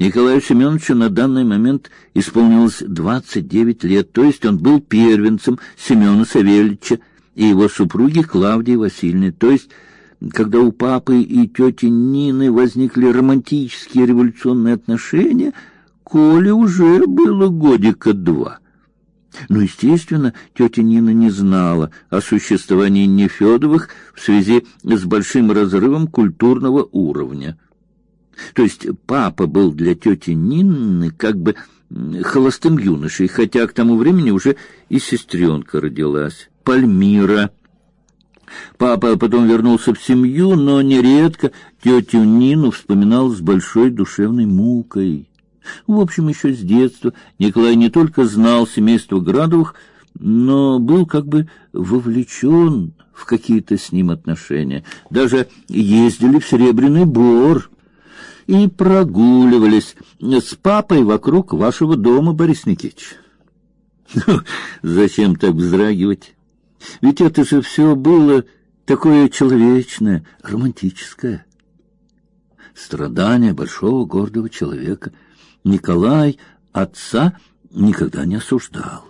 Николаю Семеновичу на данный момент исполнилось двадцать девять лет, то есть он был первенцем Семена Савельевича и его супруги Клавдии Васильевны, то есть когда у папы и тети Нины возникли романтические революционные отношения, Коле уже было годика два. Но, естественно, тетя Нина не знала о существовании Нефедовых в связи с большим разрывом культурного уровня. То есть папа был для тети Нины как бы холостым юношей, хотя к тому времени уже и сестренка родилась, Пальмира. Папа потом вернулся в семью, но нередко тетю Нину вспоминал с большой душевной мукой. В общем, еще с детства Николай не только знал семейство Градовых, но был как бы вовлечен в какие-то с ним отношения. Даже ездили в Серебряный Бор и прогуливались с папой вокруг вашего дома, Борис Никитич. Ну, зачем так вздрагивать? Ведь это же все было такое человечное, романтическое. Страдания большого гордого человека — Николай отца никогда не осуждал.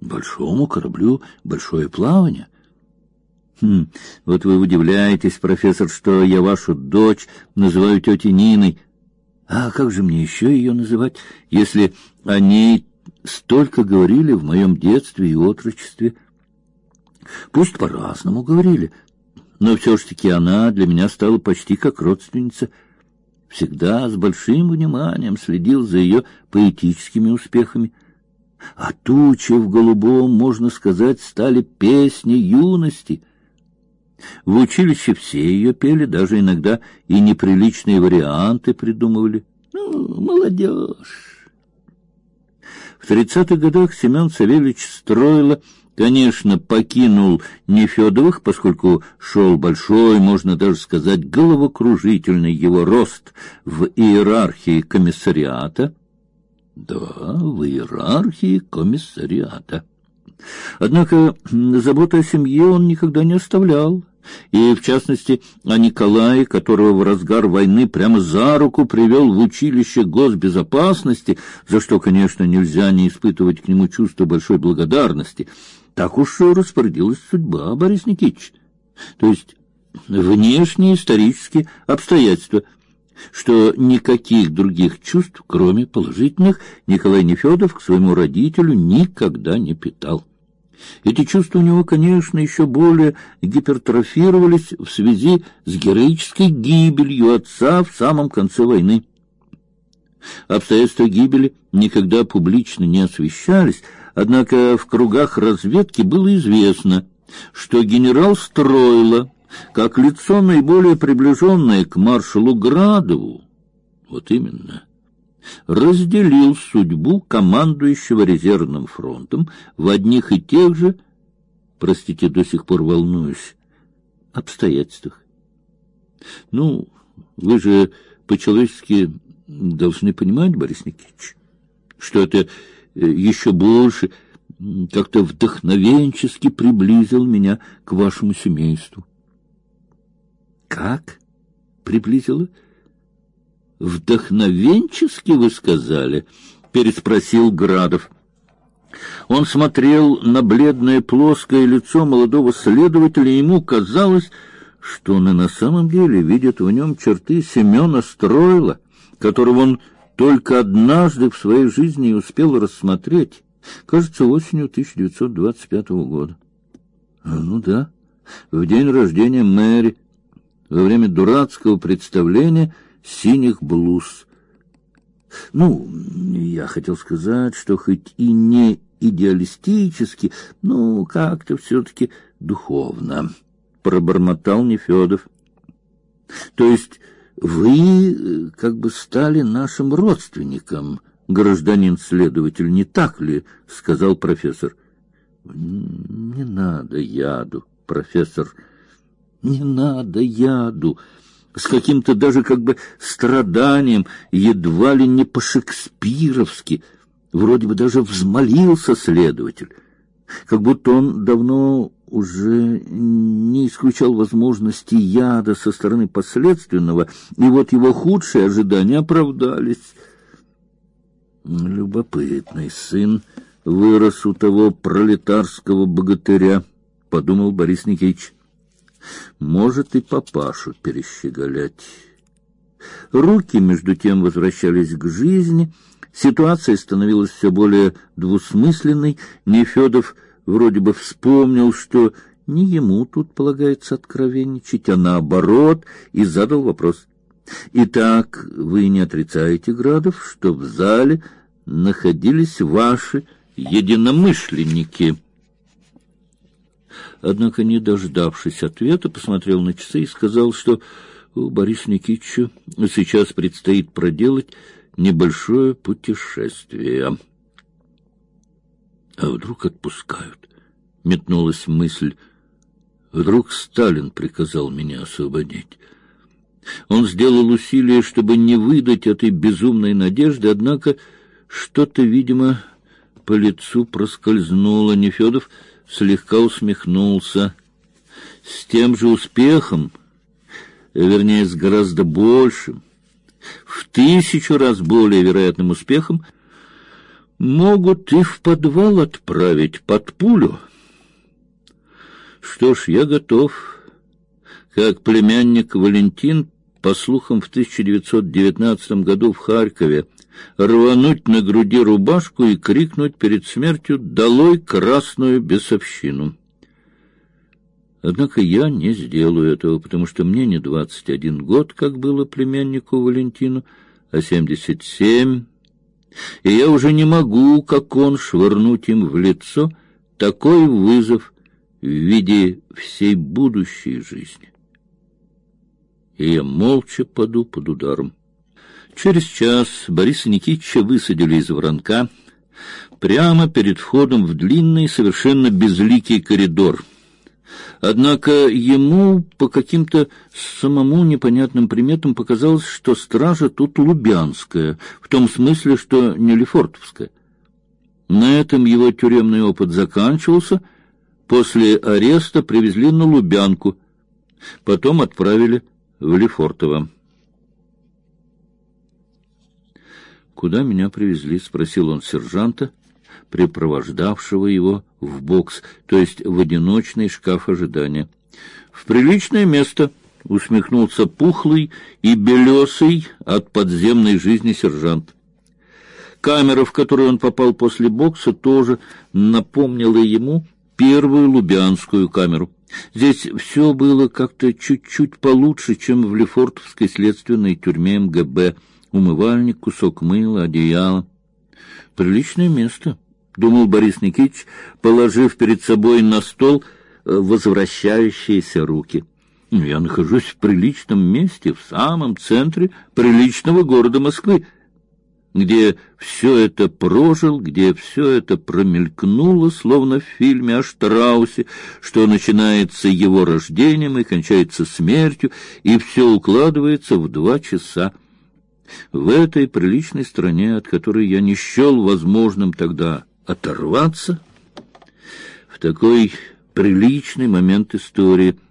Большому кораблю большое плавание. Хм, вот вы удивляетесь, профессор, что я вашу дочь называю тетей Ниной. А как же мне еще ее называть, если о ней столько говорили в моем детстве и отрочестве? Пусть по-разному говорили, но все ж таки она для меня стала почти как родственница — всегда с большим вниманием следил за ее поэтическими успехами. А тучи в голубом, можно сказать, стали песни юности. В училище все ее пели, даже иногда и неприличные варианты придумывали. Ну, молодежь. В тридцатых годах Семен Савельевич строила конечно, покинул Нефедовых, поскольку шел большой, можно даже сказать, головокружительный его рост в иерархии комиссариата. Да, в иерархии комиссариата. Однако заботы о семье он никогда не оставлял, и, в частности, о Николае, которого в разгар войны прямо за руку привел в училище госбезопасности, за что, конечно, нельзя не испытывать к нему чувство большой благодарности — так уж распорядилась судьба, Борис Никитич. То есть внешние исторические обстоятельства, что никаких других чувств, кроме положительных, Николай Нефедов к своему родителю никогда не питал. Эти чувства у него, конечно, еще более гипертрофировались в связи с героической гибелью отца в самом конце войны. Обстоятельства гибели никогда публично не освещались, Однако в кругах разведки было известно, что генерал Стройло, как лицо наиболее приближенное к маршалу Градову, вот именно, разделил судьбу командующего резервным фронтом в одних и тех же, простите, до сих пор волнуюсь, обстоятельствах. Ну, вы же по-человечески должны понимать, Борис Никитич, что это Э, еще больше, как-то вдохновенчески приблизил меня к вашему семейству. Как приблизило? Вдохновенчески вы сказали, переспросил Градов. Он смотрел на бледное плоское лицо молодого следователя, и ему казалось, что он и на самом деле видит в нем черты Семена Стройла, которого он только однажды в своей жизни успел рассмотреть, кажется, осенью 1925 года. А, ну да, в день рождения Мэри, во время дурацкого представления синих блуз. Ну, я хотел сказать, что хоть и не идеалистически, но как-то все-таки духовно, пробормотал Нефедов. То есть вы э, как бы стали нашим родственником, гражданин следователь, не так ли? сказал профессор. Не надо яду, профессор. Не надо яду. С каким-то даже как бы страданием, едва ли не по-шекспировски, вроде бы даже взмолился следователь, как будто он давно уже не исключал возможности яда со стороны последственного, и вот его худшие ожидания оправдались. Любопытный сын вырос у того пролетарского богатыря, подумал Борис Никитич. Может и папашу перещеголять. Руки между тем возвращались к жизни. Ситуация становилась все более двусмысленной. Нефедов вроде бы вспомнил, что не ему тут полагается откровенничать, а наоборот, и задал вопрос. Итак, вы не отрицаете, Градов, что в зале находились ваши единомышленники? Однако, не дождавшись ответа, посмотрел на часы и сказал, что у Бориса Никитича сейчас предстоит проделать небольшое путешествие. А вдруг отпускают? Метнулась мысль. Вдруг Сталин приказал меня освободить. Он сделал усилие, чтобы не выдать этой безумной надежды, однако что-то, видимо, по лицу проскользнуло. Нефедов слегка усмехнулся. С тем же успехом, вернее, с гораздо большим, в тысячу раз более вероятным успехом, могут и в подвал отправить под пулю. Что ж, я готов как племянник Валентин, по слухам, в 1919 году в Харькове, рвануть на груди рубашку и крикнуть перед смертью «Долой красную бесовщину!». Однако я не сделаю этого, потому что мне не двадцать один год, как было племяннику Валентину, а семьдесят семь, и я уже не могу, как он, швырнуть им в лицо такой вызов в виде всей будущей жизни и я молча паду под ударом. Через час Бориса Никитича высадили из воронка прямо перед входом в длинный, совершенно безликий коридор. Однако ему по каким-то самому непонятным приметам показалось, что стража тут лубянская, в том смысле, что не лефортовская. На этом его тюремный опыт заканчивался. После ареста привезли на Лубянку, потом отправили в Лефортово. Куда меня привезли? спросил он сержанта, припровождавшего его в бокс, то есть в одиночный шкаф ожидания. В приличное место, усмехнулся пухлый и белесый от подземной жизни сержант. Камера, в которую он попал после бокса, тоже напомнила ему первую лубянскую камеру. Здесь все было как-то чуть-чуть получше, чем в Лефортовской следственной тюрьме МГБ. Умывальник, кусок мыла, одеяло. Приличное место, думал Борис Никитич, положив перед собой на стол э, возвращающиеся руки. Я нахожусь в приличном месте, в самом центре приличного города Москвы где все это прожил, где все это промелькнуло, словно в фильме о Штраусе, что начинается его рождением и кончается смертью, и все укладывается в два часа. В этой приличной стране, от которой я не счел возможным тогда оторваться, в такой приличный момент истории —